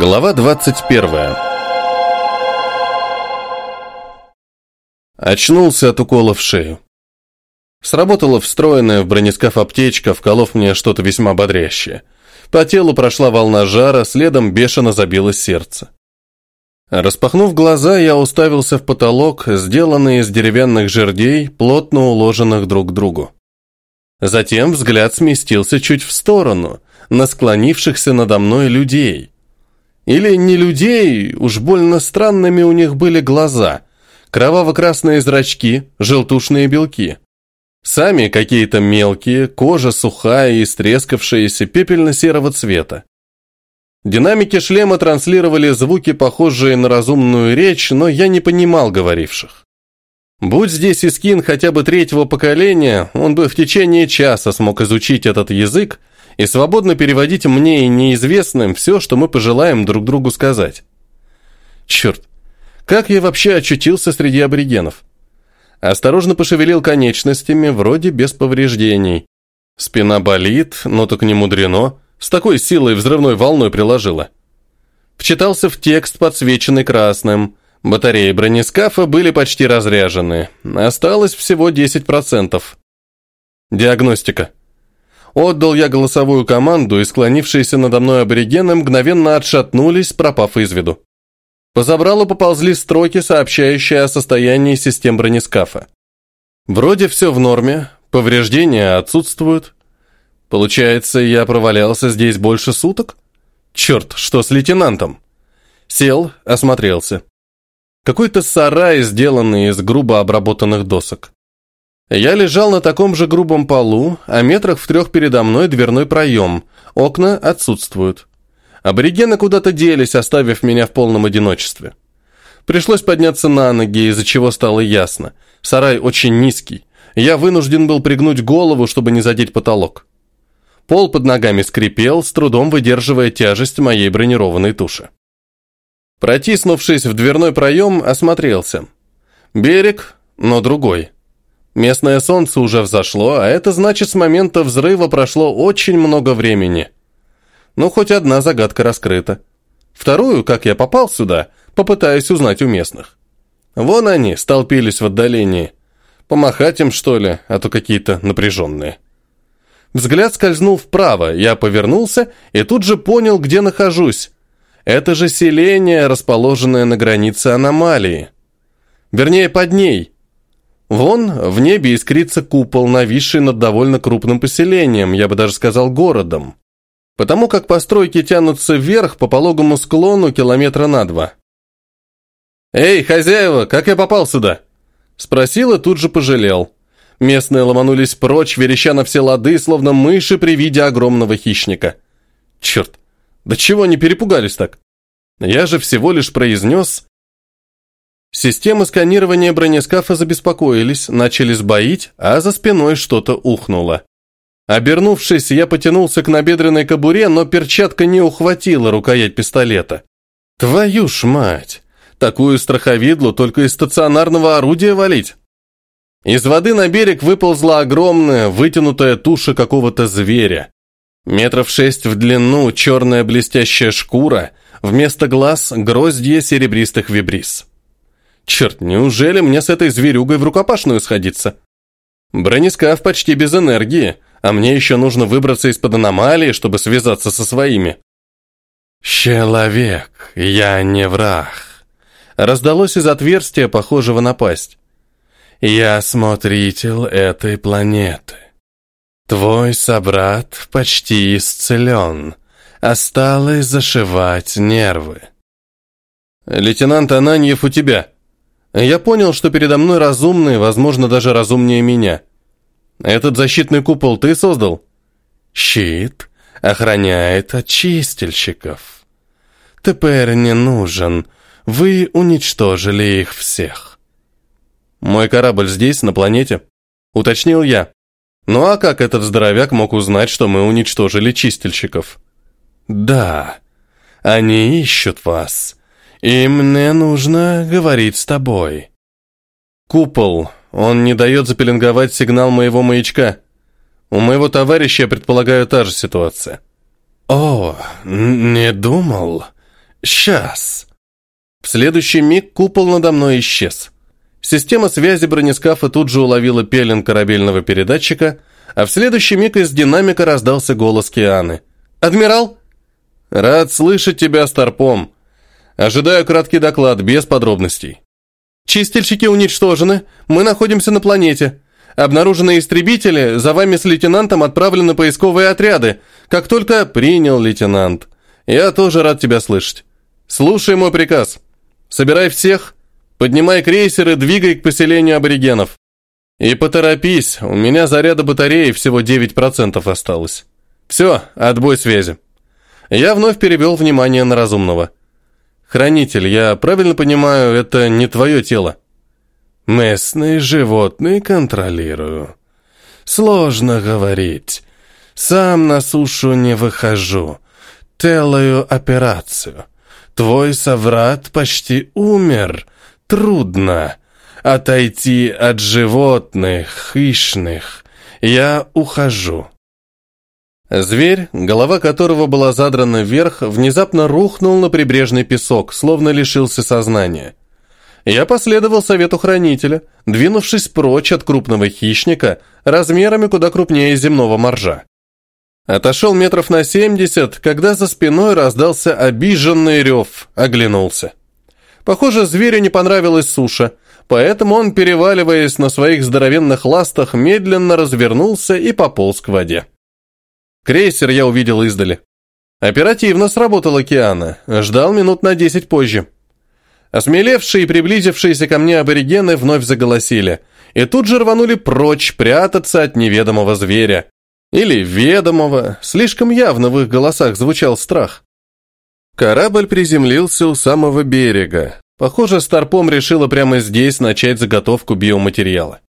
Глава 21 Очнулся от укола в шею. Сработала встроенная в бронескаф аптечка, вколов мне что-то весьма бодрящее. По телу прошла волна жара, следом бешено забилось сердце. Распахнув глаза, я уставился в потолок, сделанный из деревянных жердей, плотно уложенных друг к другу. Затем взгляд сместился чуть в сторону, на склонившихся надо мной людей. Или не людей, уж больно странными у них были глаза, кроваво-красные зрачки, желтушные белки. Сами какие-то мелкие, кожа сухая и стрескавшаяся пепельно-серого цвета. Динамики шлема транслировали звуки, похожие на разумную речь, но я не понимал говоривших. Будь здесь Искин хотя бы третьего поколения, он бы в течение часа смог изучить этот язык и свободно переводить мне и неизвестным все, что мы пожелаем друг другу сказать. Черт, как я вообще очутился среди аборигенов? Осторожно пошевелил конечностями, вроде без повреждений. Спина болит, но так не мудрено. С такой силой взрывной волной приложила. Вчитался в текст, подсвеченный красным. Батареи бронескафа были почти разряжены. Осталось всего 10%. Диагностика. Отдал я голосовую команду, и склонившиеся надо мной аборигены мгновенно отшатнулись, пропав из виду. По забралу поползли строки, сообщающие о состоянии систем бронескафа. Вроде все в норме, повреждения отсутствуют, Получается, я провалялся здесь больше суток? Черт, что с лейтенантом? Сел, осмотрелся. Какой-то сарай, сделанный из грубо обработанных досок. Я лежал на таком же грубом полу, а метрах в трех передо мной дверной проем. Окна отсутствуют. Аборигены куда-то делись, оставив меня в полном одиночестве. Пришлось подняться на ноги, из-за чего стало ясно. Сарай очень низкий. Я вынужден был пригнуть голову, чтобы не задеть потолок. Пол под ногами скрипел, с трудом выдерживая тяжесть моей бронированной туши. Протиснувшись в дверной проем, осмотрелся. Берег, но другой. Местное солнце уже взошло, а это значит, с момента взрыва прошло очень много времени. Ну, хоть одна загадка раскрыта. Вторую, как я попал сюда, попытаюсь узнать у местных. Вон они, столпились в отдалении. Помахать им, что ли, а то какие-то напряженные. Взгляд скользнул вправо, я повернулся и тут же понял, где нахожусь. Это же селение, расположенное на границе аномалии. Вернее, под ней. Вон, в небе искрится купол, нависший над довольно крупным поселением, я бы даже сказал городом. Потому как постройки тянутся вверх по пологому склону километра на два. «Эй, хозяева, как я попал сюда?» Спросил и тут же пожалел. Местные ломанулись прочь, вереща на все лады, словно мыши при виде огромного хищника. Черт, да чего они перепугались так? Я же всего лишь произнес... Системы сканирования бронескафа забеспокоились, начали сбоить, а за спиной что-то ухнуло. Обернувшись, я потянулся к набедренной кобуре, но перчатка не ухватила рукоять пистолета. Твою ж мать! Такую страховидлу только из стационарного орудия валить. Из воды на берег выползла огромная, вытянутая туша какого-то зверя. Метров шесть в длину, черная блестящая шкура, вместо глаз гроздья серебристых вибрис. Черт, неужели мне с этой зверюгой в рукопашную сходиться? Бронескаф почти без энергии, а мне еще нужно выбраться из-под аномалии, чтобы связаться со своими. «Человек, я не враг», раздалось из отверстия, похожего на пасть. Я смотритель этой планеты. Твой собрат почти исцелен. Осталось зашивать нервы. Лейтенант Ананьев у тебя. Я понял, что передо мной разумный, возможно, даже разумнее меня. Этот защитный купол ты создал? Щит охраняет от чистильщиков. Теперь не нужен. Вы уничтожили их всех. «Мой корабль здесь, на планете?» Уточнил я. «Ну а как этот здоровяк мог узнать, что мы уничтожили чистильщиков?» «Да, они ищут вас, и мне нужно говорить с тобой». «Купол, он не дает запеленговать сигнал моего маячка. У моего товарища, я предполагаю, та же ситуация». «О, не думал. Сейчас. В следующий миг купол надо мной исчез. Система связи бронескафа тут же уловила пелен корабельного передатчика, а в следующий миг из динамика раздался голос Кианы. «Адмирал?» «Рад слышать тебя, Старпом. Ожидаю краткий доклад, без подробностей». «Чистильщики уничтожены. Мы находимся на планете. Обнаружены истребители, за вами с лейтенантом отправлены поисковые отряды. Как только принял лейтенант. Я тоже рад тебя слышать. Слушай мой приказ. Собирай всех, поднимай крейсеры, двигай к поселению аборигенов. И поторопись, у меня заряда батареи всего 9% осталось. Все, отбой связи. Я вновь перевел внимание на разумного. Хранитель, я правильно понимаю, это не твое тело? Местные животные контролирую. Сложно говорить. Сам на сушу не выхожу. Делаю операцию. Твой соврат почти умер. Трудно. Отойти от животных, хищных. Я ухожу. Зверь, голова которого была задрана вверх, внезапно рухнул на прибрежный песок, словно лишился сознания. Я последовал совету хранителя, двинувшись прочь от крупного хищника, размерами куда крупнее земного моржа. Отошел метров на семьдесят, когда за спиной раздался обиженный рев, оглянулся. Похоже, зверю не понравилась суша, поэтому он, переваливаясь на своих здоровенных ластах, медленно развернулся и пополз к воде. Крейсер я увидел издали. Оперативно сработал океана, ждал минут на десять позже. Осмелевшие и приблизившиеся ко мне аборигены вновь заголосили, и тут же рванули прочь прятаться от неведомого зверя, или ведомого, слишком явно в их голосах звучал страх. Корабль приземлился у самого берега. Похоже, Старпом решила прямо здесь начать заготовку биоматериала.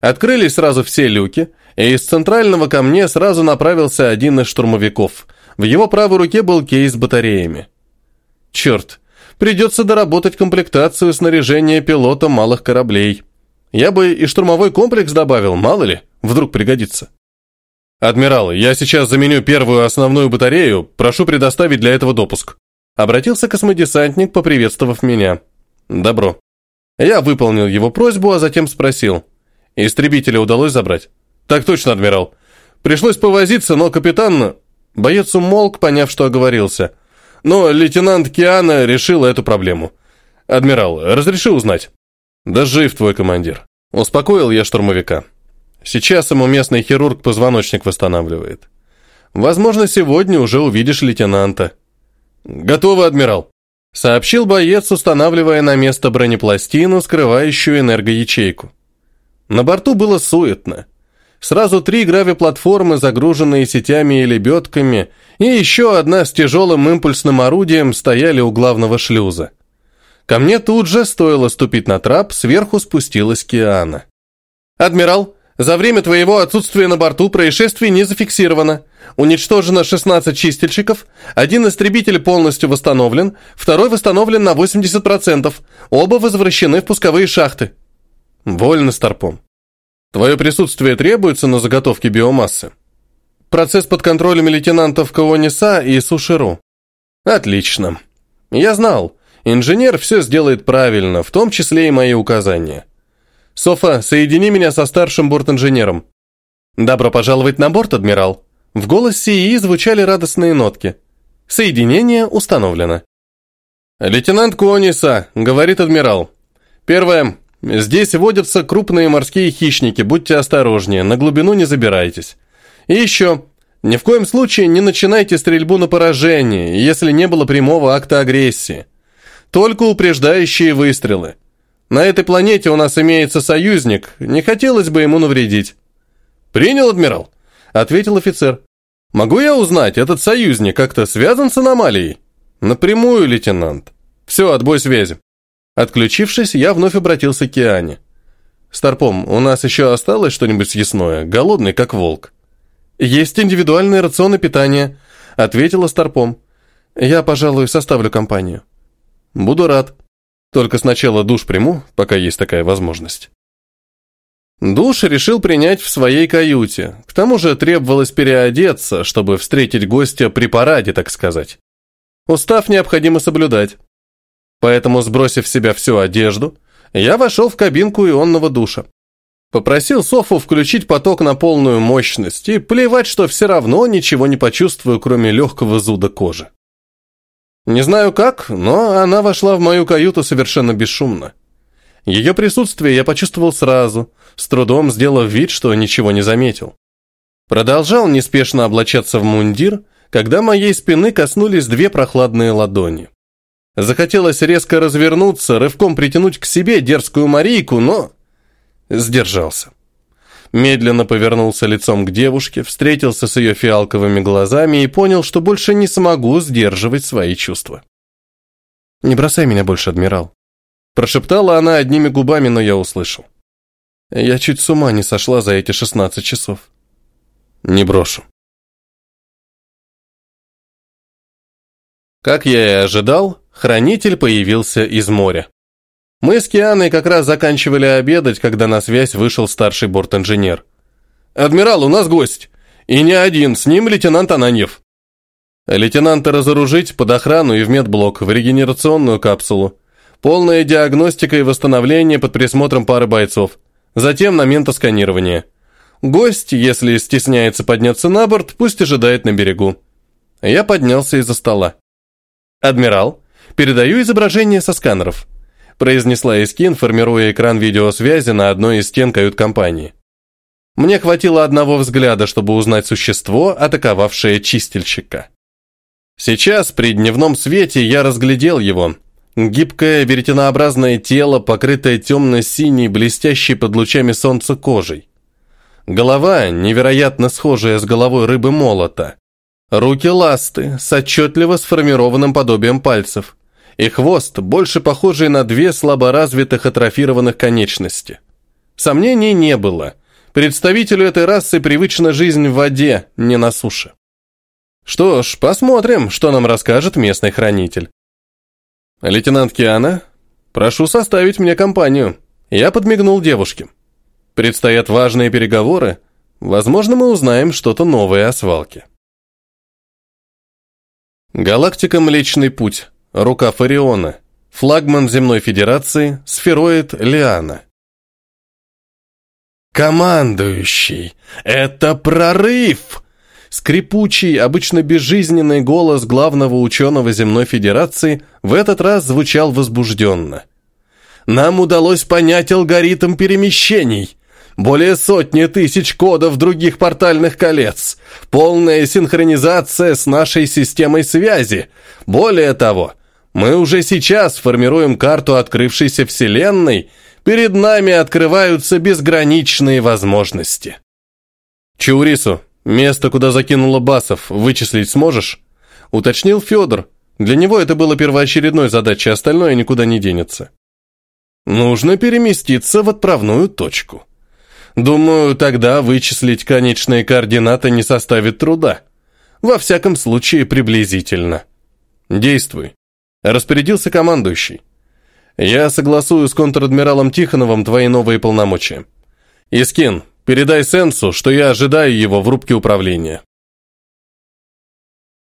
Открылись сразу все люки, и из центрального ко мне сразу направился один из штурмовиков. В его правой руке был кейс с батареями. Черт, придется доработать комплектацию снаряжения пилота малых кораблей. Я бы и штурмовой комплекс добавил, мало ли, вдруг пригодится. «Адмирал, я сейчас заменю первую основную батарею, прошу предоставить для этого допуск». Обратился космодесантник, поприветствовав меня. «Добро». Я выполнил его просьбу, а затем спросил. «Истребителя удалось забрать?» «Так точно, адмирал. Пришлось повозиться, но капитан...» Боец умолк, поняв, что оговорился. Но лейтенант Киана решил эту проблему. «Адмирал, разреши узнать?» «Да жив твой командир». Успокоил я штурмовика. Сейчас ему местный хирург позвоночник восстанавливает. Возможно, сегодня уже увидишь лейтенанта. Готово, адмирал. Сообщил боец, устанавливая на место бронепластину, скрывающую энергоячейку. На борту было суетно. Сразу три гравиплатформы, загруженные сетями и лебедками, и еще одна с тяжелым импульсным орудием стояли у главного шлюза. Ко мне тут же, стоило ступить на трап, сверху спустилась Киана. «Адмирал, за время твоего отсутствия на борту происшествий не зафиксировано. Уничтожено 16 чистильщиков, один истребитель полностью восстановлен, второй восстановлен на 80%, оба возвращены в пусковые шахты. Вольно, Старпом. Твое присутствие требуется на заготовке биомассы. Процесс под контролем лейтенантов Каониса и Суширу. Отлично. Я знал, инженер все сделает правильно, в том числе и мои указания. «Софа, соедини меня со старшим бортинженером». «Добро пожаловать на борт, адмирал». В голосе ИИ звучали радостные нотки. Соединение установлено. «Лейтенант Куониса», — говорит адмирал. «Первое. Здесь водятся крупные морские хищники, будьте осторожнее, на глубину не забирайтесь. И еще, ни в коем случае не начинайте стрельбу на поражение, если не было прямого акта агрессии. Только упреждающие выстрелы. На этой планете у нас имеется союзник, не хотелось бы ему навредить». «Принял, адмирал», — ответил офицер. «Могу я узнать, этот союзник как-то связан с аномалией?» «Напрямую, лейтенант. Все, отбой связи». Отключившись, я вновь обратился к Киане. «Старпом, у нас еще осталось что-нибудь съестное? Голодный, как волк». «Есть индивидуальные рационы питания», — ответила Старпом. «Я, пожалуй, составлю компанию». «Буду рад». Только сначала душ приму, пока есть такая возможность. Душ решил принять в своей каюте. К тому же требовалось переодеться, чтобы встретить гостя при параде, так сказать. Устав необходимо соблюдать. Поэтому, сбросив с себя всю одежду, я вошел в кабинку ионного душа. Попросил Софу включить поток на полную мощность и плевать, что все равно ничего не почувствую, кроме легкого зуда кожи. Не знаю как, но она вошла в мою каюту совершенно бесшумно. Ее присутствие я почувствовал сразу, с трудом сделав вид, что ничего не заметил. Продолжал неспешно облачаться в мундир, когда моей спины коснулись две прохладные ладони. Захотелось резко развернуться, рывком притянуть к себе дерзкую Марийку, но... Сдержался. Медленно повернулся лицом к девушке, встретился с ее фиалковыми глазами и понял, что больше не смогу сдерживать свои чувства. «Не бросай меня больше, адмирал», – прошептала она одними губами, но я услышал. Я чуть с ума не сошла за эти шестнадцать часов. Не брошу. Как я и ожидал, хранитель появился из моря. Мы с Кианой как раз заканчивали обедать, когда на связь вышел старший борт-инженер. «Адмирал, у нас гость. И не один, с ним лейтенант Ананьев». Лейтенанта разоружить под охрану и в медблок, в регенерационную капсулу. Полная диагностика и восстановление под присмотром пары бойцов. Затем на ментосканирование. Гость, если стесняется подняться на борт, пусть ожидает на берегу. Я поднялся из-за стола. «Адмирал, передаю изображение со сканеров произнесла Искин, формируя экран видеосвязи на одной из стен кают-компании. Мне хватило одного взгляда, чтобы узнать существо, атаковавшее чистильщика. Сейчас, при дневном свете, я разглядел его. Гибкое веретенообразное тело, покрытое темно-синей, блестящей под лучами солнца кожей. Голова, невероятно схожая с головой рыбы-молота. Руки ласты, с отчетливо сформированным подобием пальцев и хвост, больше похожий на две слаборазвитых атрофированных конечности. Сомнений не было. Представителю этой расы привычна жизнь в воде, не на суше. Что ж, посмотрим, что нам расскажет местный хранитель. Лейтенант Киана, прошу составить мне компанию. Я подмигнул девушке. Предстоят важные переговоры. Возможно, мы узнаем что-то новое о свалке. Галактика Млечный Путь. Рука Фариона. Флагман Земной Федерации, сфероид Лиана. «Командующий! Это прорыв!» Скрипучий, обычно безжизненный голос главного ученого Земной Федерации в этот раз звучал возбужденно. «Нам удалось понять алгоритм перемещений. Более сотни тысяч кодов других портальных колец. Полная синхронизация с нашей системой связи. Более того, мы уже сейчас формируем карту открывшейся Вселенной, перед нами открываются безграничные возможности. Чаурису, место, куда закинула Басов, вычислить сможешь? Уточнил Федор. Для него это было первоочередной задачей, остальное никуда не денется. Нужно переместиться в отправную точку. Думаю, тогда вычислить конечные координаты не составит труда. Во всяком случае, приблизительно. Действуй. Распорядился командующий. Я согласую с контр-адмиралом Тихоновым твои новые полномочия. Искин, передай Сенсу, что я ожидаю его в рубке управления.